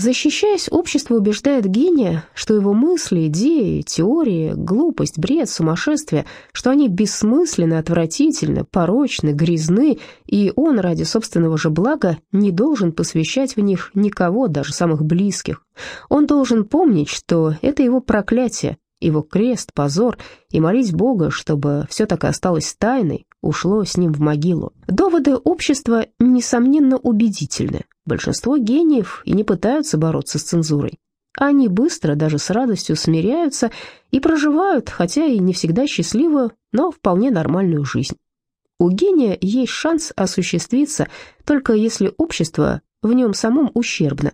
Защищаясь, общество убеждает гения, что его мысли, идеи, теории, глупость, бред, сумасшествие, что они бессмысленны, отвратительны, порочны, грязны, и он ради собственного же блага не должен посвящать в них никого, даже самых близких. Он должен помнить, что это его проклятие, его крест, позор, и молить Бога, чтобы все так и осталось тайной, ушло с ним в могилу. Доводы общества, несомненно, убедительны. Большинство гениев и не пытаются бороться с цензурой. Они быстро, даже с радостью смиряются и проживают, хотя и не всегда счастливую, но вполне нормальную жизнь. У гения есть шанс осуществиться, только если общество в нем самом ущербно,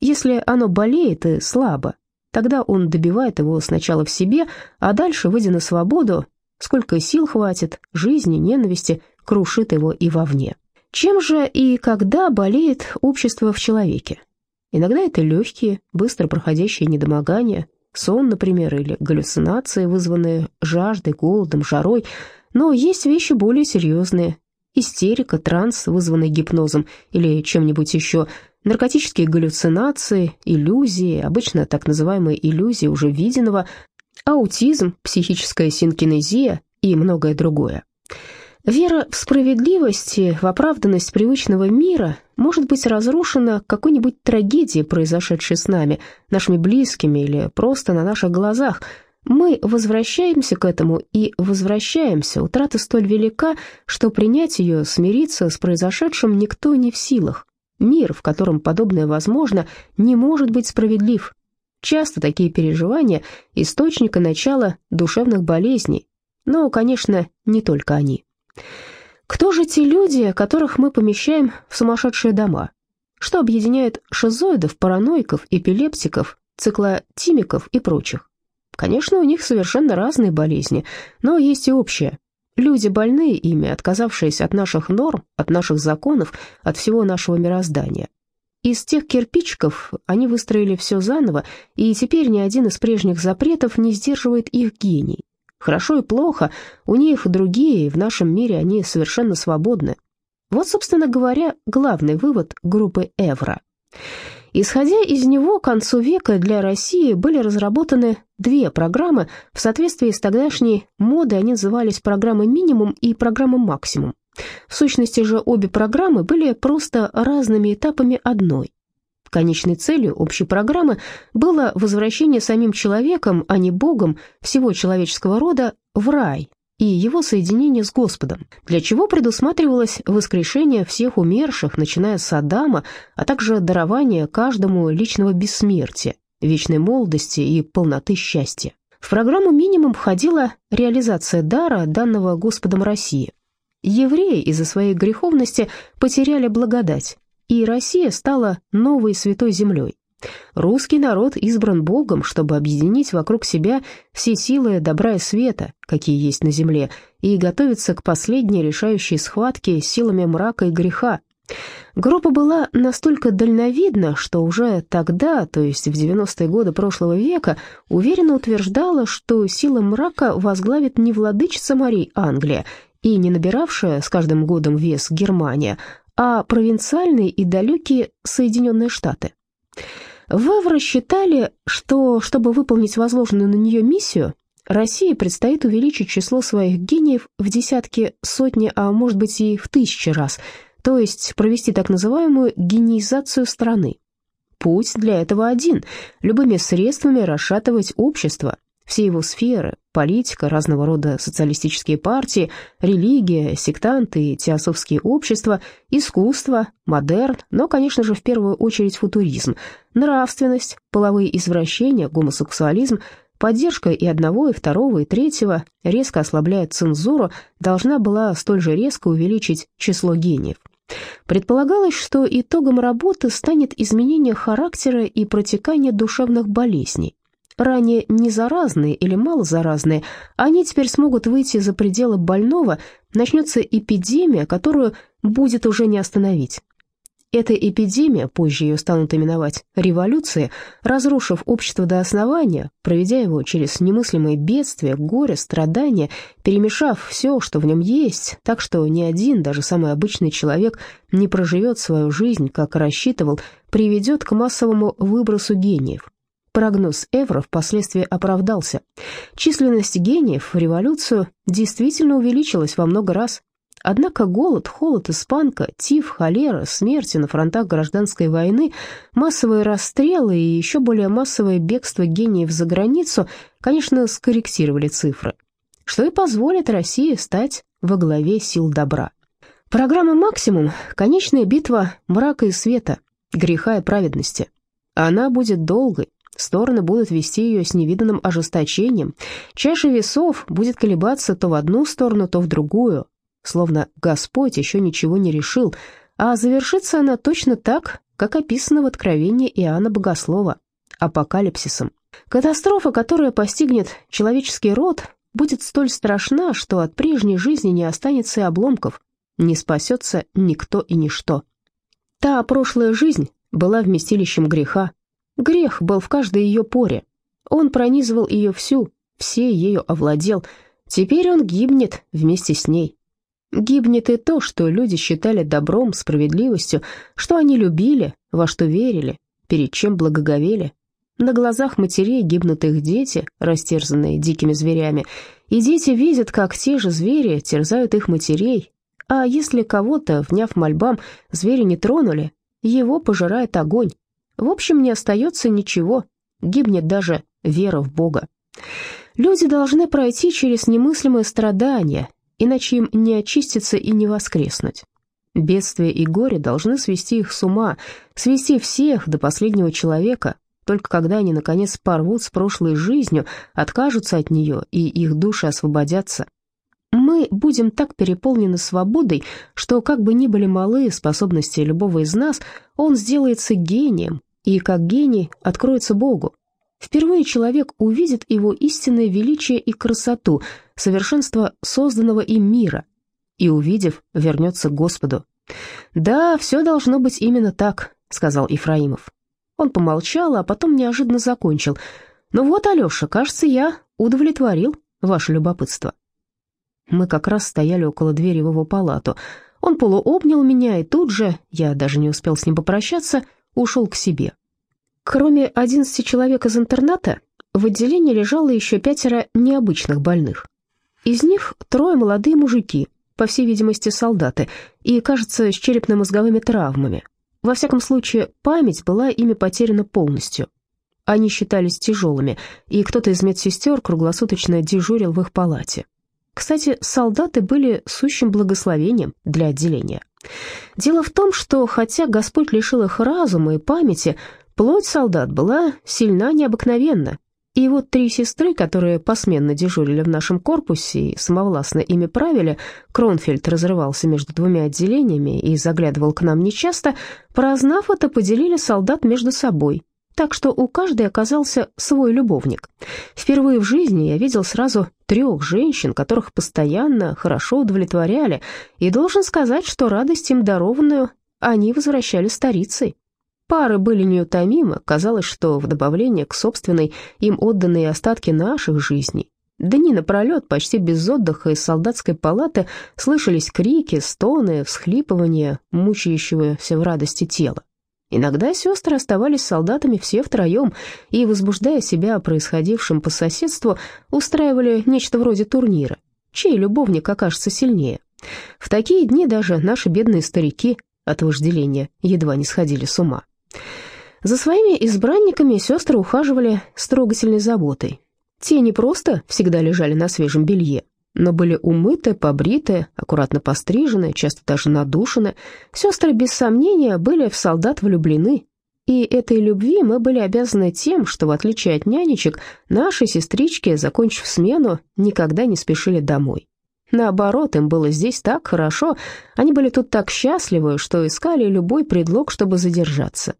если оно болеет и слабо, Тогда он добивает его сначала в себе, а дальше, выйдя на свободу, сколько сил хватит, жизни, ненависти, крушит его и вовне. Чем же и когда болеет общество в человеке? Иногда это легкие, быстро проходящие недомогания, сон, например, или галлюцинации, вызванные жаждой, голодом, жарой, но есть вещи более серьезные. Истерика, транс, вызванный гипнозом или чем-нибудь еще – наркотические галлюцинации, иллюзии, обычно так называемые иллюзии уже виденного, аутизм, психическая синкинезия и многое другое. Вера в справедливость в оправданность привычного мира может быть разрушена какой-нибудь трагедией, произошедшей с нами, нашими близкими или просто на наших глазах. Мы возвращаемся к этому и возвращаемся. Утрата столь велика, что принять ее, смириться с произошедшим никто не в силах. Мир, в котором подобное возможно, не может быть справедлив. Часто такие переживания – источник и начало душевных болезней. Но, конечно, не только они. Кто же те люди, которых мы помещаем в сумасшедшие дома? Что объединяет шизоидов, параноиков, эпилептиков, циклотимиков и прочих? Конечно, у них совершенно разные болезни, но есть и общее. Люди больные ими, отказавшиеся от наших норм, от наших законов, от всего нашего мироздания. Из тех кирпичиков они выстроили все заново, и теперь ни один из прежних запретов не сдерживает их гений. Хорошо и плохо, у них другие, в нашем мире они совершенно свободны. Вот, собственно говоря, главный вывод группы Эвра. Исходя из него, к концу века для России были разработаны две программы. В соответствии с тогдашней модой они назывались программой «Минимум» и программа «Максимум». В сущности же обе программы были просто разными этапами одной. Конечной целью общей программы было возвращение самим человеком, а не Богом, всего человеческого рода в рай, и его соединение с Господом, для чего предусматривалось воскрешение всех умерших, начиная с Адама, а также дарование каждому личного бессмертия, вечной молодости и полноты счастья. В программу минимум входила реализация дара, данного Господом России. Евреи из-за своей греховности потеряли благодать, и Россия стала новой святой землей. Русский народ избран Богом, чтобы объединить вокруг себя все силы добра и света, какие есть на земле, и готовиться к последней решающей схватке силами мрака и греха. Группа была настолько дальновидна, что уже тогда, то есть в 90-е годы прошлого века, уверенно утверждала, что сила мрака возглавит не владычица Марий Англия и не набиравшая с каждым годом вес Германия, а провинциальные и далекие Соединенные Штаты. Вевра считали, что, чтобы выполнить возложенную на нее миссию, России предстоит увеличить число своих гениев в десятки, сотни, а может быть и в тысячи раз, то есть провести так называемую гениизацию страны. Путь для этого один – любыми средствами расшатывать общество, все его сферы, политика, разного рода социалистические партии, религия, сектанты теософские общества, искусство, модерн, но, конечно же, в первую очередь футуризм, нравственность, половые извращения, гомосексуализм, поддержка и одного, и второго, и третьего, резко ослабляя цензуру, должна была столь же резко увеличить число гениев. Предполагалось, что итогом работы станет изменение характера и протекание душевных болезней, ранее не заразные или малозаразные, они теперь смогут выйти за пределы больного, начнется эпидемия, которую будет уже не остановить. Эта эпидемия, позже ее станут именовать революцией, разрушив общество до основания, проведя его через немыслимые бедствия, горе, страдания, перемешав все, что в нем есть, так что ни один, даже самый обычный человек, не проживет свою жизнь, как рассчитывал, приведет к массовому выбросу гениев. Прогноз Эвро впоследствии оправдался. Численность гениев в революцию действительно увеличилась во много раз. Однако голод, холод, испанка, тиф, холера, смерти на фронтах гражданской войны, массовые расстрелы и еще более массовое бегство гениев за границу, конечно, скорректировали цифры, что и позволит России стать во главе сил добра. Программа «Максимум» — конечная битва мрака и света, греха и праведности. Она будет долгой, Стороны будут вести ее с невиданным ожесточением. Чаша весов будет колебаться то в одну сторону, то в другую, словно Господь еще ничего не решил, а завершится она точно так, как описано в Откровении Иоанна Богослова, апокалипсисом. Катастрофа, которая постигнет человеческий род, будет столь страшна, что от прежней жизни не останется и обломков, не спасется никто и ничто. Та прошлая жизнь была вместилищем греха, Грех был в каждой ее поре. Он пронизывал ее всю, все ею овладел. Теперь он гибнет вместе с ней. Гибнет и то, что люди считали добром, справедливостью, что они любили, во что верили, перед чем благоговели. На глазах матерей гибнут их дети, растерзанные дикими зверями, и дети видят, как те же звери терзают их матерей. А если кого-то, вняв мольбам, звери не тронули, его пожирает огонь. В общем, не остается ничего, гибнет даже вера в Бога. Люди должны пройти через немыслимые страдания, иначе им не очиститься и не воскреснуть. Бедствия и горе должны свести их с ума, свести всех до последнего человека, только когда они, наконец, порвут с прошлой жизнью, откажутся от нее, и их души освободятся. Мы будем так переполнены свободой, что, как бы ни были малы способности любого из нас, он сделается гением, и, как гений, откроется Богу. Впервые человек увидит его истинное величие и красоту, совершенство созданного им мира, и, увидев, вернется к Господу. «Да, все должно быть именно так», — сказал Ифраимов. Он помолчал, а потом неожиданно закончил. «Ну вот, Алеша, кажется, я удовлетворил ваше любопытство». Мы как раз стояли около двери в его палату. Он полуобнял меня, и тут же, я даже не успел с ним попрощаться, ушел к себе. Кроме 11 человек из интерната, в отделении лежало еще пятеро необычных больных. Из них трое молодые мужики, по всей видимости солдаты, и, кажется, с черепно-мозговыми травмами. Во всяком случае, память была ими потеряна полностью. Они считались тяжелыми, и кто-то из медсестер круглосуточно дежурил в их палате. Кстати, солдаты были сущим благословением для отделения. Дело в том, что хотя Господь лишил их разума и памяти, плоть солдат была сильна необыкновенно. И вот три сестры, которые посменно дежурили в нашем корпусе и самовластно ими правили, Кронфельд разрывался между двумя отделениями и заглядывал к нам нечасто, прознав это, поделили солдат между собой, так что у каждой оказался свой любовник. Впервые в жизни я видел сразу трех женщин, которых постоянно хорошо удовлетворяли, и должен сказать, что радость им дарованную они возвращали старицей. Пары были неутомимы, казалось, что в добавление к собственной им отданные остатки наших жизней. Дни напролет, почти без отдыха из солдатской палаты, слышались крики, стоны, всхлипывания, мучающегося в радости тела. Иногда сестры оставались солдатами все втроем и, возбуждая себя происходившим по соседству, устраивали нечто вроде турнира, чей любовник окажется сильнее. В такие дни даже наши бедные старики от вожделения едва не сходили с ума. За своими избранниками сестры ухаживали с трогательной заботой. Те не просто всегда лежали на свежем белье, но были умыты, побриты, аккуратно пострижены, часто даже надушены. Сестры, без сомнения, были в солдат влюблены. И этой любви мы были обязаны тем, что, в отличие от нянечек, наши сестрички, закончив смену, никогда не спешили домой. Наоборот, им было здесь так хорошо, они были тут так счастливы, что искали любой предлог, чтобы задержаться.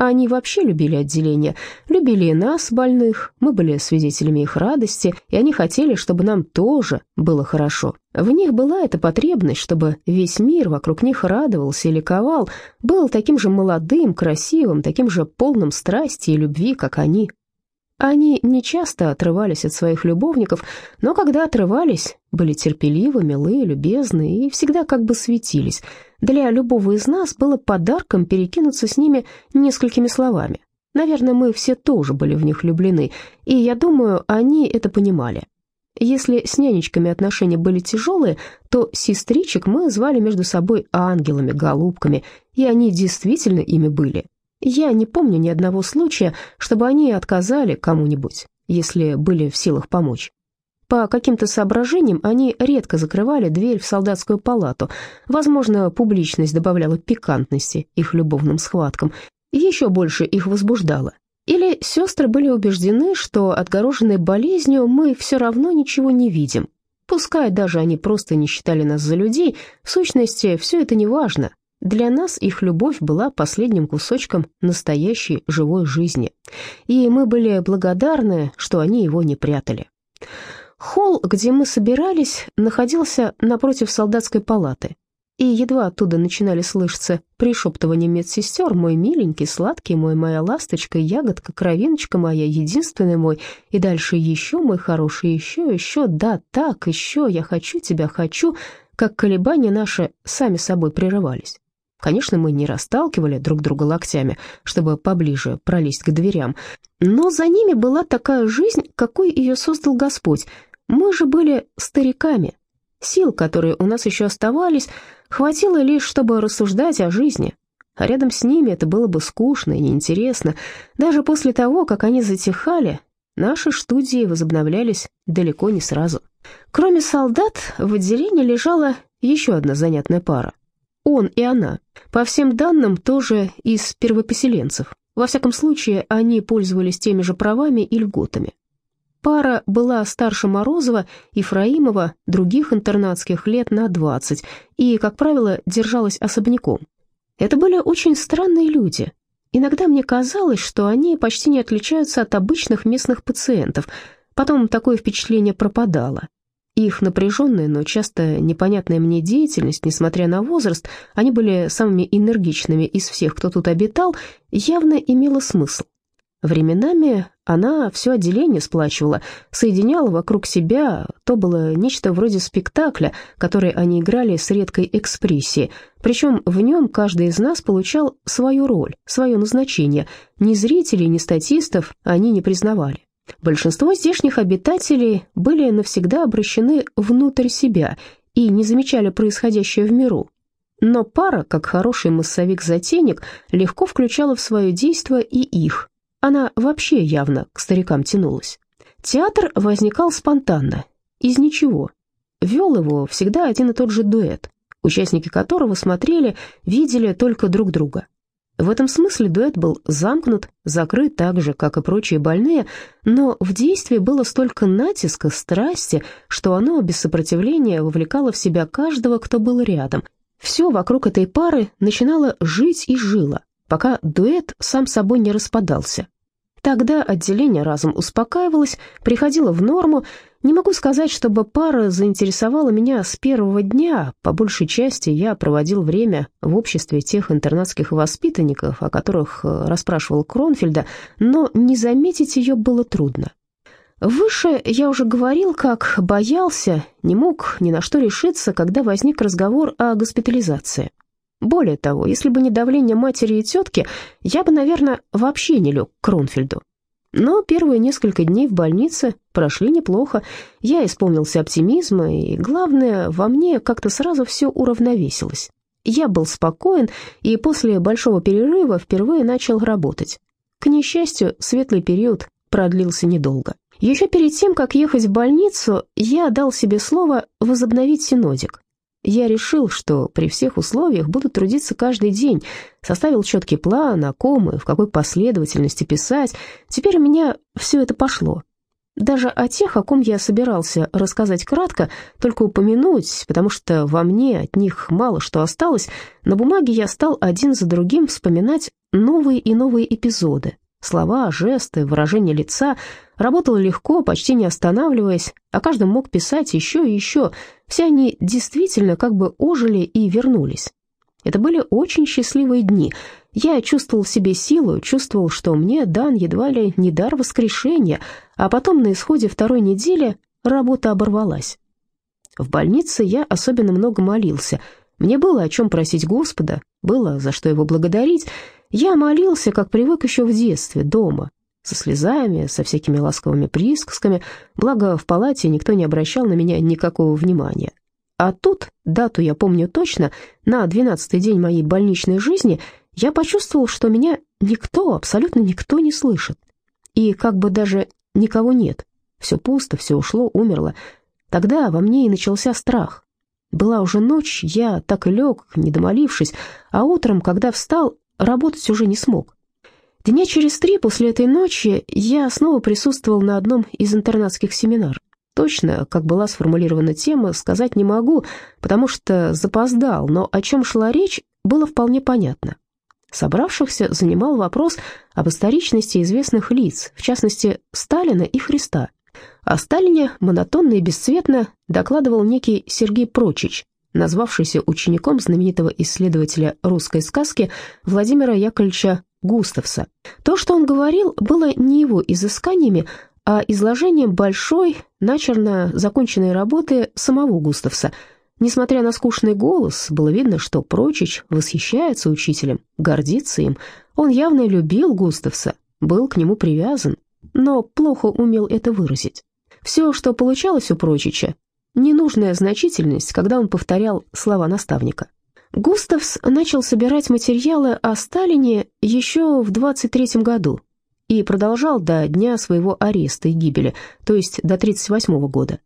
Они вообще любили отделение, любили и нас, больных, мы были свидетелями их радости, и они хотели, чтобы нам тоже было хорошо. В них была эта потребность, чтобы весь мир вокруг них радовался и ликовал, был таким же молодым, красивым, таким же полным страсти и любви, как они. Они не часто отрывались от своих любовников, но когда отрывались, были терпеливы, милые, любезны и всегда как бы светились, Для любого из нас было подарком перекинуться с ними несколькими словами. Наверное, мы все тоже были в них влюблены, и я думаю, они это понимали. Если с нянечками отношения были тяжелые, то сестричек мы звали между собой ангелами, голубками, и они действительно ими были. Я не помню ни одного случая, чтобы они отказали кому-нибудь, если были в силах помочь. По каким-то соображениям они редко закрывали дверь в солдатскую палату. Возможно, публичность добавляла пикантности их любовным схваткам, еще больше их возбуждало. Или сестры были убеждены, что, отгороженные болезнью, мы все равно ничего не видим. Пускай даже они просто не считали нас за людей, в сущности, все это не важно. Для нас их любовь была последним кусочком настоящей живой жизни. И мы были благодарны, что они его не прятали. Холл, где мы собирались, находился напротив солдатской палаты и едва оттуда начинали слышаться пришептывания медсестер «Мой миленький, сладкий мой, моя ласточка, ягодка, кровиночка моя, единственный мой», и дальше «Еще, мой хороший, еще, еще, да, так, еще, я хочу тебя, хочу», как колебания наши сами собой прерывались. Конечно, мы не расталкивали друг друга локтями, чтобы поближе пролезть к дверям, но за ними была такая жизнь, какой ее создал Господь. Мы же были стариками. Сил, которые у нас еще оставались, Хватило лишь, чтобы рассуждать о жизни, а рядом с ними это было бы скучно и неинтересно. Даже после того, как они затихали, наши студии возобновлялись далеко не сразу. Кроме солдат, в отделении лежала еще одна занятная пара. Он и она. По всем данным, тоже из первопоселенцев. Во всяком случае, они пользовались теми же правами и льготами. Пара была старше Морозова, Ефраимова, других интернатских лет на 20 и, как правило, держалась особняком. Это были очень странные люди. Иногда мне казалось, что они почти не отличаются от обычных местных пациентов. Потом такое впечатление пропадало. Их напряженная, но часто непонятная мне деятельность, несмотря на возраст, они были самыми энергичными из всех, кто тут обитал, явно имела смысл. Временами она все отделение сплачивала, соединяла вокруг себя, то было нечто вроде спектакля, который они играли с редкой экспрессией, причем в нем каждый из нас получал свою роль, свое назначение, ни зрителей, ни статистов они не признавали. Большинство здешних обитателей были навсегда обращены внутрь себя и не замечали происходящее в миру, но пара, как хороший массовик-затейник, легко включала в свое действие и их, она вообще явно к старикам тянулась. Театр возникал спонтанно, из ничего. Вел его всегда один и тот же дуэт, участники которого смотрели, видели только друг друга. В этом смысле дуэт был замкнут, закрыт так же, как и прочие больные, но в действии было столько натиска, страсти, что оно без сопротивления вовлекало в себя каждого, кто был рядом. Все вокруг этой пары начинало жить и жило пока дуэт сам собой не распадался. Тогда отделение разом успокаивалось, приходило в норму. Не могу сказать, чтобы пара заинтересовала меня с первого дня. По большей части я проводил время в обществе тех интернатских воспитанников, о которых э, расспрашивал Кронфельда, но не заметить ее было трудно. Выше я уже говорил, как боялся, не мог ни на что решиться, когда возник разговор о госпитализации. Более того, если бы не давление матери и тетки, я бы, наверное, вообще не лег к Кронфельду. Но первые несколько дней в больнице прошли неплохо. Я исполнился оптимизма, и, главное, во мне как-то сразу все уравновесилось. Я был спокоен, и после большого перерыва впервые начал работать. К несчастью, светлый период продлился недолго. Еще перед тем, как ехать в больницу, я дал себе слово возобновить синодик. Я решил, что при всех условиях буду трудиться каждый день, составил четкий план, о ком и в какой последовательности писать. Теперь у меня все это пошло. Даже о тех, о ком я собирался рассказать кратко, только упомянуть, потому что во мне от них мало что осталось, на бумаге я стал один за другим вспоминать новые и новые эпизоды, Слова, жесты, выражение лица. Работал легко, почти не останавливаясь, а каждый мог писать еще и еще. Все они действительно как бы ожили и вернулись. Это были очень счастливые дни. Я чувствовал в себе силу, чувствовал, что мне дан едва ли не дар воскрешения, а потом на исходе второй недели работа оборвалась. В больнице я особенно много молился. Мне было о чем просить Господа, было за что его благодарить. Я молился, как привык еще в детстве, дома, со слезами, со всякими ласковыми присказками, благо в палате никто не обращал на меня никакого внимания. А тут, дату я помню точно, на двенадцатый день моей больничной жизни я почувствовал, что меня никто, абсолютно никто не слышит. И как бы даже никого нет. Все пусто, все ушло, умерло. Тогда во мне и начался страх. Была уже ночь, я так и лег, не домолившись, а утром, когда встал, работать уже не смог. Дня через три после этой ночи я снова присутствовал на одном из интернатских семинаров. Точно, как была сформулирована тема, сказать не могу, потому что запоздал, но о чем шла речь, было вполне понятно. Собравшихся занимал вопрос об историчности известных лиц, в частности, Сталина и Христа. О Сталине монотонно и бесцветно докладывал некий Сергей Прочич, назвавшийся учеником знаменитого исследователя русской сказки Владимира Яковлевича Густавса. То, что он говорил, было не его изысканиями, а изложением большой, начерно законченной работы самого Густавса – Несмотря на скучный голос, было видно, что Прочич восхищается учителем, гордится им. Он явно любил Густавса, был к нему привязан, но плохо умел это выразить. Все, что получалось у Прочича, ненужная значительность, когда он повторял слова наставника. Густавс начал собирать материалы о Сталине еще в 23 году и продолжал до дня своего ареста и гибели, то есть до 38 года.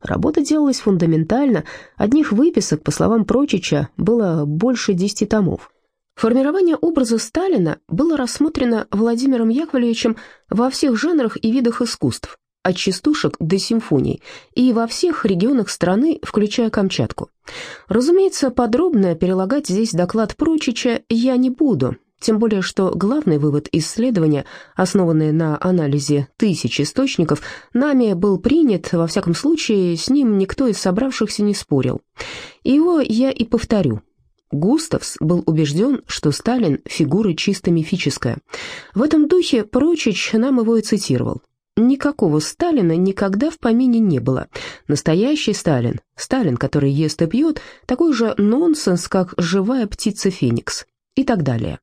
Работа делалась фундаментально, одних выписок, по словам Прочича, было больше десяти томов. Формирование образа Сталина было рассмотрено Владимиром Яковлевичем во всех жанрах и видах искусств, от частушек до симфоний, и во всех регионах страны, включая Камчатку. Разумеется, подробно перелагать здесь доклад Прочича я не буду, тем более, что главный вывод исследования, основанный на анализе тысяч источников, нами был принят, во всяком случае, с ним никто из собравшихся не спорил. Его я и повторю. Густавс был убежден, что Сталин – фигура чисто мифическая. В этом духе Прочич нам его и цитировал. Никакого Сталина никогда в помине не было. Настоящий Сталин, Сталин, который ест и пьет, такой же нонсенс, как живая птица Феникс и так далее.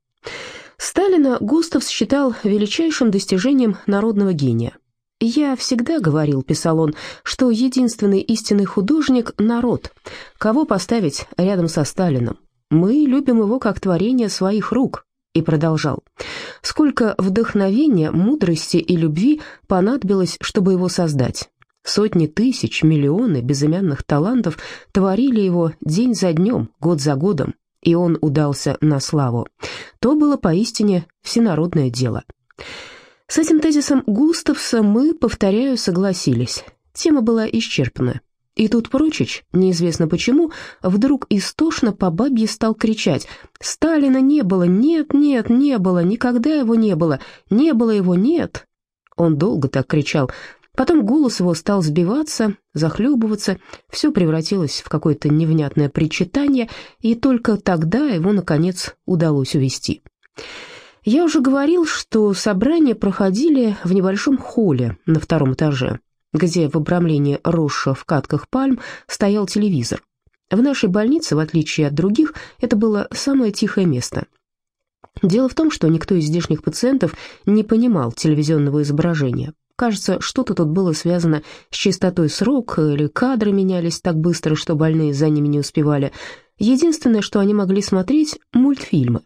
Сталина Густав считал величайшим достижением народного гения. «Я всегда говорил, — писал он, — что единственный истинный художник — народ. Кого поставить рядом со Сталином? Мы любим его как творение своих рук». И продолжал. «Сколько вдохновения, мудрости и любви понадобилось, чтобы его создать. Сотни тысяч, миллионы безымянных талантов творили его день за днем, год за годом и он удался на славу, то было поистине всенародное дело. С этим тезисом Густавса мы, повторяю, согласились. Тема была исчерпана. И тут Прочич, неизвестно почему, вдруг истошно по бабье стал кричать «Сталина не было! Нет, нет, не было! Никогда его не было! Не было его! Нет!» Он долго так кричал, Потом голос его стал сбиваться, захлебываться, все превратилось в какое-то невнятное причитание, и только тогда его, наконец, удалось увести. Я уже говорил, что собрания проходили в небольшом холле на втором этаже, где в обрамлении росших в катках пальм стоял телевизор. В нашей больнице, в отличие от других, это было самое тихое место. Дело в том, что никто из здешних пациентов не понимал телевизионного изображения, Кажется, что-то тут было связано с чистотой срок, или кадры менялись так быстро, что больные за ними не успевали. Единственное, что они могли смотреть – мультфильмы.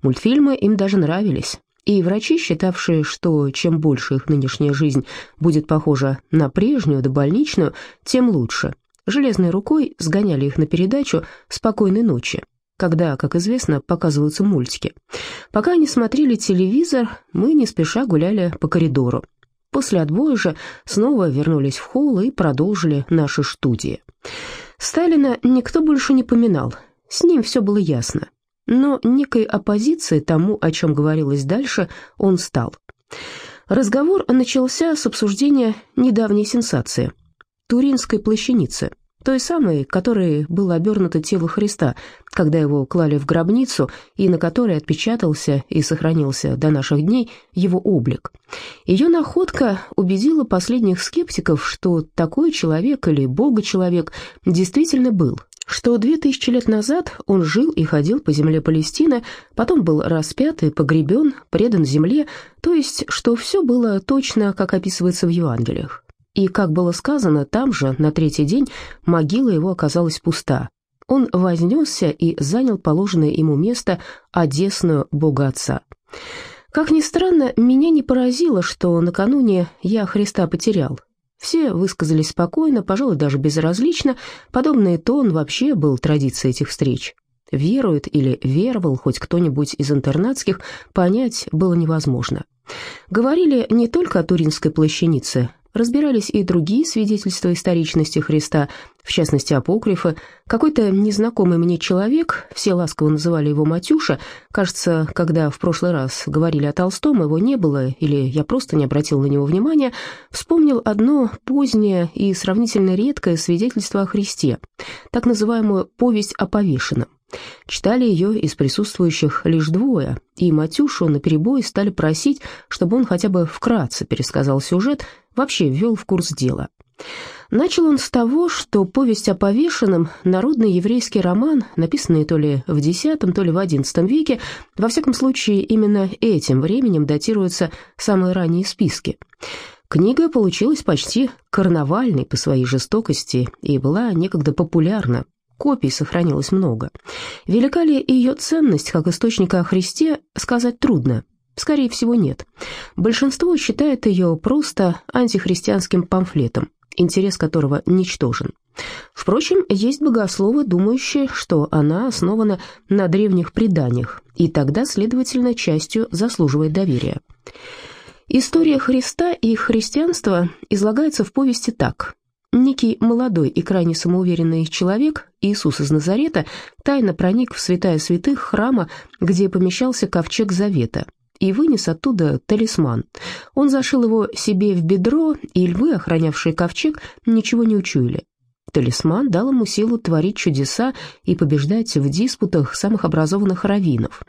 Мультфильмы им даже нравились. И врачи, считавшие, что чем больше их нынешняя жизнь будет похожа на прежнюю, добольничную, тем лучше. Железной рукой сгоняли их на передачу «Спокойной ночи», когда, как известно, показываются мультики. Пока они смотрели телевизор, мы не спеша гуляли по коридору. После отбоя же снова вернулись в холл и продолжили наши студии. Сталина никто больше не поминал, с ним все было ясно. Но некой оппозиции тому, о чем говорилось дальше, он стал. Разговор начался с обсуждения недавней сенсации – Туринской плащаницы – той самой, которой было обернуто тело Христа, когда его клали в гробницу, и на которой отпечатался и сохранился до наших дней его облик. Ее находка убедила последних скептиков, что такой человек или бога-человек действительно был, что две тысячи лет назад он жил и ходил по земле Палестины, потом был распят и погребен, предан земле, то есть, что все было точно, как описывается в Евангелиях. И, как было сказано, там же, на третий день, могила его оказалась пуста. Он вознесся и занял положенное ему место, одесную Бога Отца. Как ни странно, меня не поразило, что накануне я Христа потерял. Все высказались спокойно, пожалуй, даже безразлично. Подобный тон вообще был традицией этих встреч. Верует или веровал хоть кто-нибудь из интернатских, понять было невозможно. Говорили не только о Туринской плащанице, разбирались и другие свидетельства историчности Христа, в частности, апокрифы. Какой-то незнакомый мне человек, все ласково называли его Матюша, кажется, когда в прошлый раз говорили о Толстом, его не было, или я просто не обратил на него внимания, вспомнил одно позднее и сравнительно редкое свидетельство о Христе, так называемую «повесть о повешенном». Читали ее из присутствующих лишь двое, и Матюшу наперебой стали просить, чтобы он хотя бы вкратце пересказал сюжет, вообще ввел в курс дела. Начал он с того, что повесть о повешенном – народный еврейский роман, написанный то ли в X, то ли в XI веке, во всяком случае именно этим временем датируются самые ранние списки. Книга получилась почти карнавальной по своей жестокости и была некогда популярна, копий сохранилось много. Велика ли ее ценность как источника о Христе, сказать трудно. Скорее всего, нет. Большинство считает ее просто антихристианским памфлетом, интерес которого ничтожен. Впрочем, есть богословы, думающие, что она основана на древних преданиях, и тогда, следовательно, частью заслуживает доверия. История Христа и христианства излагается в повести так. Некий молодой и крайне самоуверенный человек, Иисус из Назарета, тайно проник в святая святых храма, где помещался ковчег Завета, и вынес оттуда талисман. Он зашил его себе в бедро, и львы, охранявшие ковчег, ничего не учуяли. Талисман дал ему силу творить чудеса и побеждать в диспутах самых образованных раввинов.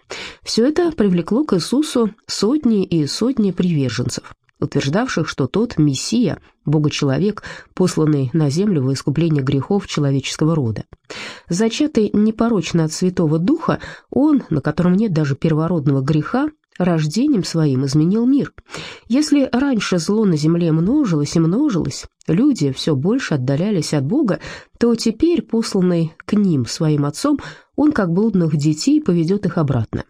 Все это привлекло к Иисусу сотни и сотни приверженцев утверждавших, что тот Мессия, Бога-человек, посланный на землю во искупление грехов человеческого рода. Зачатый непорочно от Святого Духа, он, на котором нет даже первородного греха, рождением своим изменил мир. Если раньше зло на земле множилось и множилось, люди все больше отдалялись от Бога, то теперь, посланный к ним своим отцом, он, как блудных детей, поведет их обратно.